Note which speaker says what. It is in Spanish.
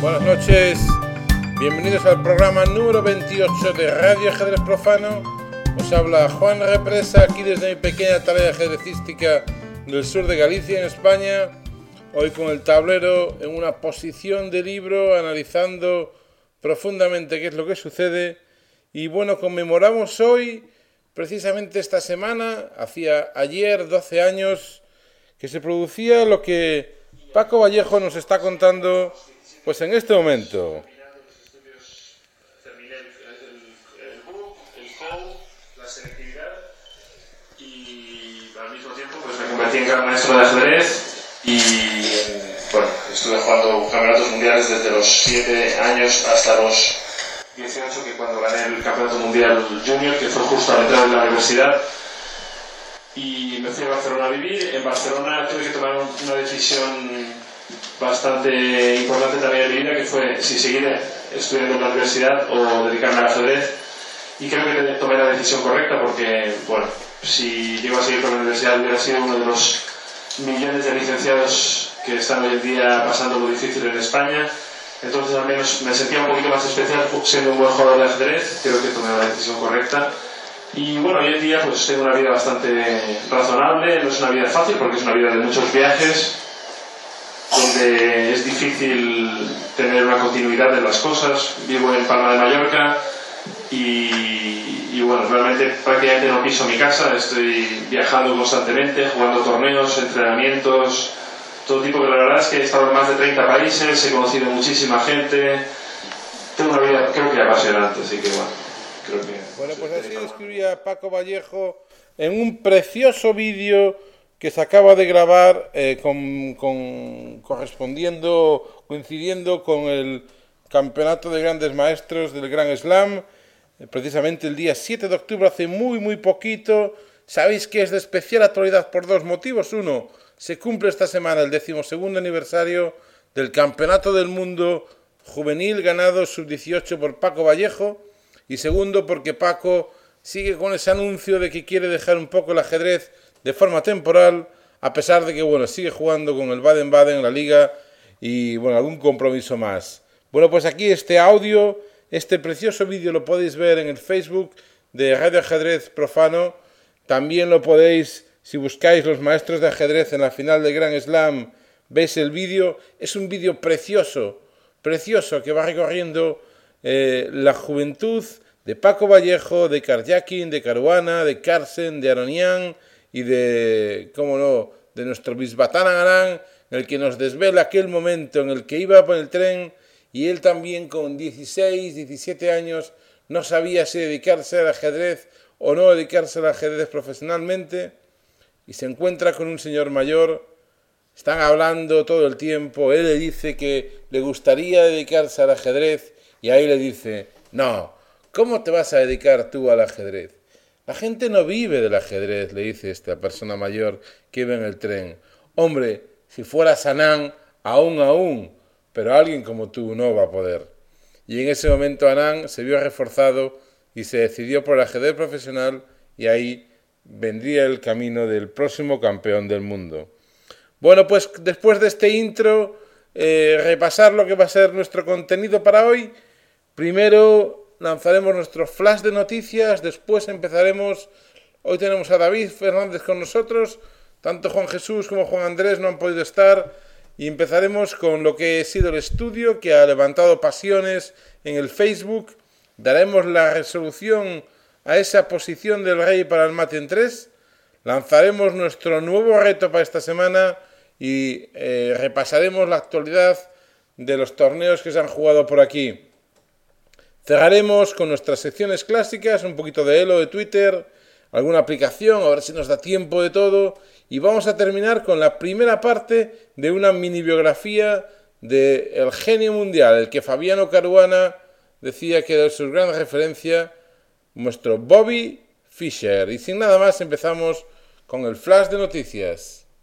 Speaker 1: Buenas noches, bienvenidos al programa número 28 de Radio Ajedrez Profano. Os habla Juan Represa aquí desde mi pequeña tarea ajedrecística del sur de Galicia, en España. Hoy con el tablero en una posición de libro, analizando profundamente qué es lo que sucede. Y bueno, conmemoramos hoy, precisamente esta semana, hacía ayer 12 años, que se producía lo que Paco Vallejo nos está contando pues en este momento.
Speaker 2: Terminé el, book, el code, la selectividad y al mismo tiempo pues me convertí en gran maestro de ajedrez y eh, bueno, estuve jugando campeonatos mundiales desde los 7 años hasta los 18 que cuando gané el campeonato mundial junior que fue justo al entrar en la universidad y me fui a Barcelona a vivir. En Barcelona tuve que tomar una decisión bastante importante también en mi vida, que fue si seguir estudiando en la universidad o dedicarme al ajedrez. Y creo que tomé la decisión correcta porque, bueno, si llego a seguir con la universidad hubiera sido uno de los millones de licenciados que están hoy en día pasando lo difícil en España. Entonces al menos me sentía un poquito más especial siendo un buen jugador de ajedrez. Creo que tomé la decisión correcta. Y bueno, hoy en día pues tengo una vida bastante razonable, no es una vida fácil porque es una vida de muchos viajes, donde es difícil tener una continuidad de las cosas. Vivo en Palma de Mallorca y, y, bueno, realmente prácticamente no piso mi casa, estoy viajando constantemente, jugando torneos, entrenamientos, todo tipo, que la verdad es que he estado en más de 30 países, he conocido muchísima gente, tengo una vida creo que apasionante, así que bueno, creo que...
Speaker 1: Bueno, pues así describía Paco Vallejo en un precioso vídeo que se acaba de grabar eh, con, con, correspondiendo, coincidiendo con el Campeonato de Grandes Maestros del Gran Slam, eh, precisamente el día 7 de octubre, hace muy, muy poquito. Sabéis que es de especial actualidad por dos motivos. Uno, se cumple esta semana el decimosegundo aniversario del Campeonato del Mundo Juvenil ganado sub-18 por Paco Vallejo. Y segundo, porque Paco sigue con ese anuncio de que quiere dejar un poco el ajedrez de forma temporal, a pesar de que bueno, sigue jugando con el Baden-Baden en la liga y bueno, algún compromiso más. Bueno, pues aquí este audio, este precioso vídeo lo podéis ver en el Facebook de Radio Ajedrez Profano. También lo podéis, si buscáis los maestros de ajedrez en la final del Gran Slam, veis el vídeo. Es un vídeo precioso, precioso, que va recorriendo eh, la juventud de Paco Vallejo, de Karjakin, de Caruana, de Carsen, de Aronian y de, cómo no, de nuestro Bisbatán Agarán, en el que nos desvela aquel momento en el que iba por el tren y él también con 16, 17 años no sabía si dedicarse al ajedrez o no dedicarse al ajedrez profesionalmente y se encuentra con un señor mayor, están hablando todo el tiempo, él le dice que le gustaría dedicarse al ajedrez y ahí le dice, no, ¿cómo te vas a dedicar tú al ajedrez? La gente no vive del ajedrez, le dice esta persona mayor que iba en el tren. Hombre, si fuera Anán, aún, aún, pero alguien como tú no va a poder. Y en ese momento Anán se vio reforzado y se decidió por el ajedrez profesional y ahí vendría el camino del próximo campeón del mundo. Bueno, pues después de este intro, eh, repasar lo que va a ser nuestro contenido para hoy. Primero lanzaremos nuestro flash de noticias, después empezaremos, hoy tenemos a David Fernández con nosotros, tanto Juan Jesús como Juan Andrés no han podido estar y empezaremos con lo que ha sido el estudio que ha levantado pasiones en el Facebook, daremos la resolución a esa posición del rey para el mate en 3, lanzaremos nuestro nuevo reto para esta semana y eh, repasaremos la actualidad de los torneos que se han jugado por aquí. Cerraremos con nuestras secciones clásicas, un poquito de Elo, de Twitter, alguna aplicación, a ver si nos da tiempo de todo. Y vamos a terminar con la primera parte de una mini biografía del el genio mundial, el que Fabiano Caruana decía que era su gran referencia, nuestro Bobby Fischer. Y sin nada más empezamos con el flash de noticias.